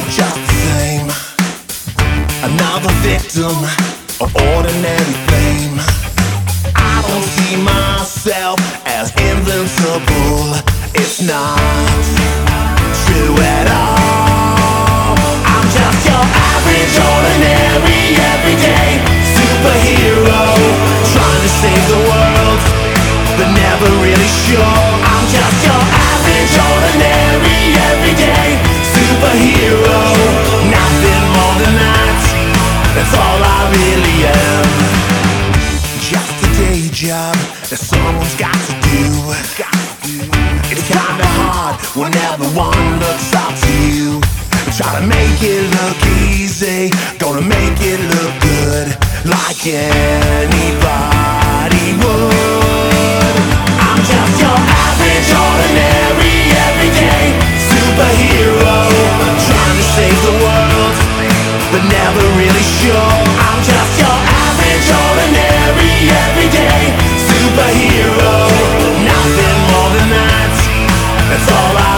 I'm just the same. Another victim of ordinary fame. I don't see myself as invincible. It's not true at all. I'm just your average, ordinary, everyday superhero. Trying to save the world, but never really sure. Someone's got to do. It's kinda hard when everyone looks up to you. Try to make it look easy, gonna make it look good, like anybody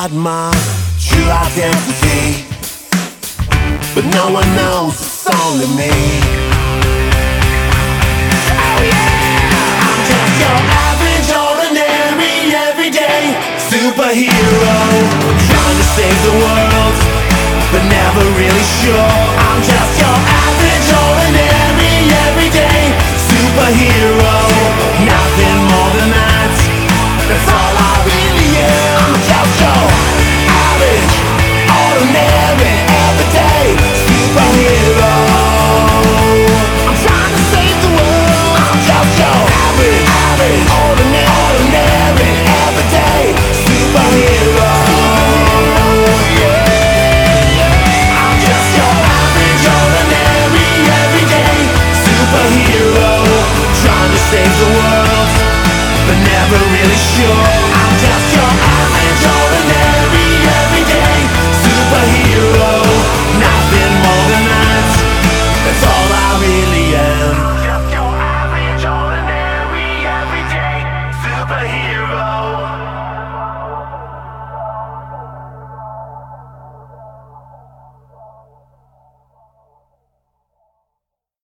hide my true identity, but no one knows it's only me. Oh yeah, I'm just your average, ordinary, everyday superhero, trying to save the world, but never really sure. I'm just your average, ordinary, everyday superhero.